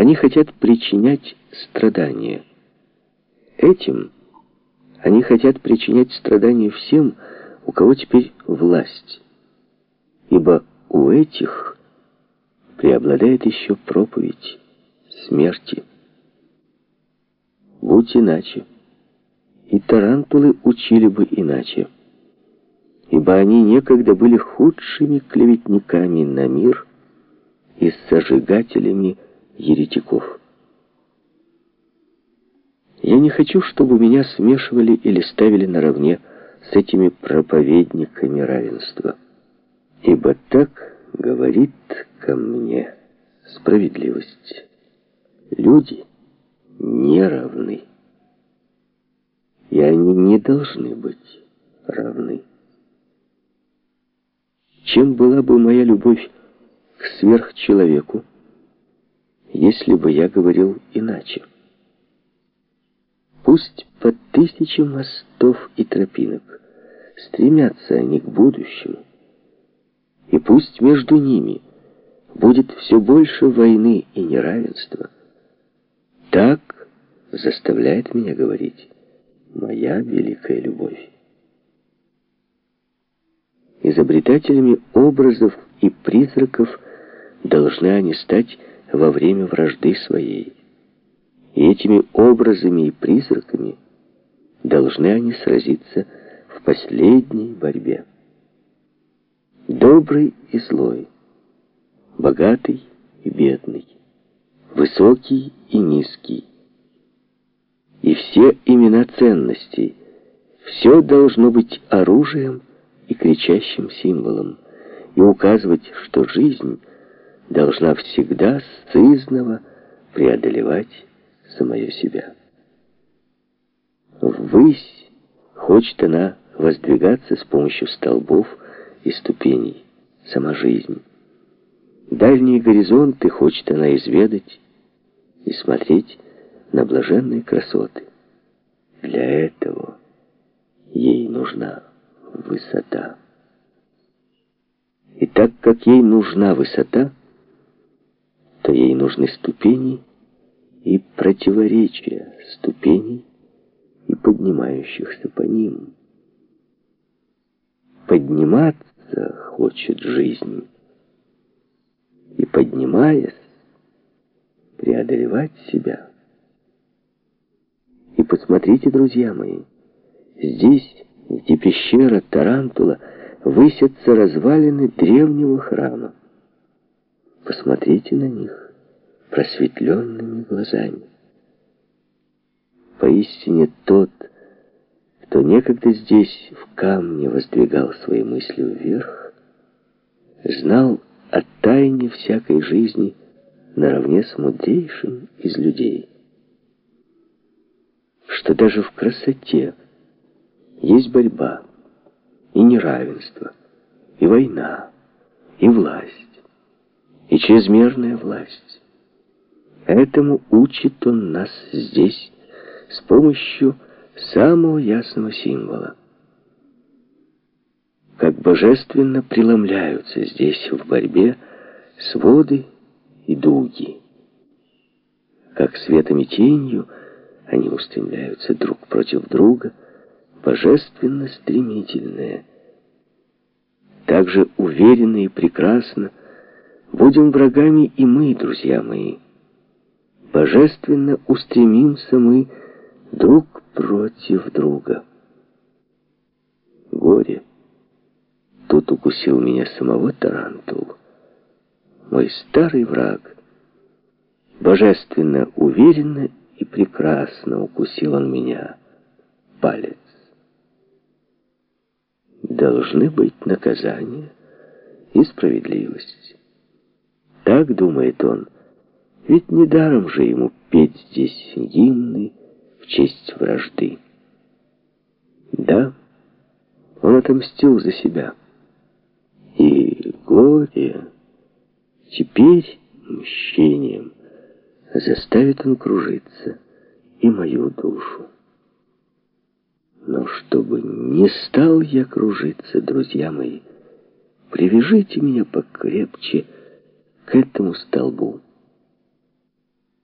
Они хотят причинять страдания. Этим они хотят причинять страдания всем, у кого теперь власть. Ибо у этих преобладает еще проповедь смерти. Будь иначе, и тарантулы учили бы иначе, ибо они некогда были худшими клеветниками на мир и сожигателями еретиков. Я не хочу, чтобы меня смешивали или ставили наравне с этими проповедниками равенства. Ибо так говорит ко мне справедливость. Люди не равны. И они не должны быть равны. Чем была бы моя любовь к сверхчеловеку, если бы я говорил иначе? Пусть по тысяче мостов и тропинок стремятся они к будущему, и пусть между ними будет все больше войны и неравенства. Так заставляет меня говорить моя великая любовь. Изобретателями образов и призраков должны они стать во время вражды своей. И этими образами и призраками должны они сразиться в последней борьбе. Добрый и злой, богатый и бедный, высокий и низкий. И все имена ценностей, все должно быть оружием и кричащим символом, и указывать, что жизнь должна всегда сызново преодолевать самое себя. Ввысь хочет она воздвигаться с помощью столбов и ступеней, сама жизнь. Дальние горизонты хочет она изведать и смотреть на блаженные красоты. Для этого ей нужна высота. И так как ей нужна высота, то ей нужны ступени и противоречия ступеней и поднимающихся по ним. Подниматься хочет жизнь, и поднимаясь, преодолевать себя. И посмотрите, друзья мои, здесь, где пещера Тарантула, высятся развалины древнего храма. Посмотрите на них просветленными глазами. Поистине тот, кто некогда здесь в камне воздвигал свои мысли вверх, знал о тайне всякой жизни наравне с мудрейшим из людей. Что даже в красоте есть борьба и неравенство, и война, и власть, и чрезмерная власть. Этому учит он нас здесь с помощью самого ясного символа. Как божественно преломляются здесь в борьбе своды и дуги. Как светом и тенью они устремляются друг против друга, божественно стремительные. Так же уверенно и прекрасно будем врагами и мы, друзья мои, божественно устремимся мы друг против друга. Горе. Тут укусил меня самого Тарантул. Мой старый враг. Божественно уверенно и прекрасно укусил он меня. Палец. Должны быть наказания и справедливость. Так думает он, — ведь недаром же ему петь здесь гимны в честь вражды. Да, он отомстил за себя. И горе теперь мщением заставит он кружиться и мою душу. Но чтобы не стал я кружиться, друзья мои, привяжите меня покрепче к этому столбу.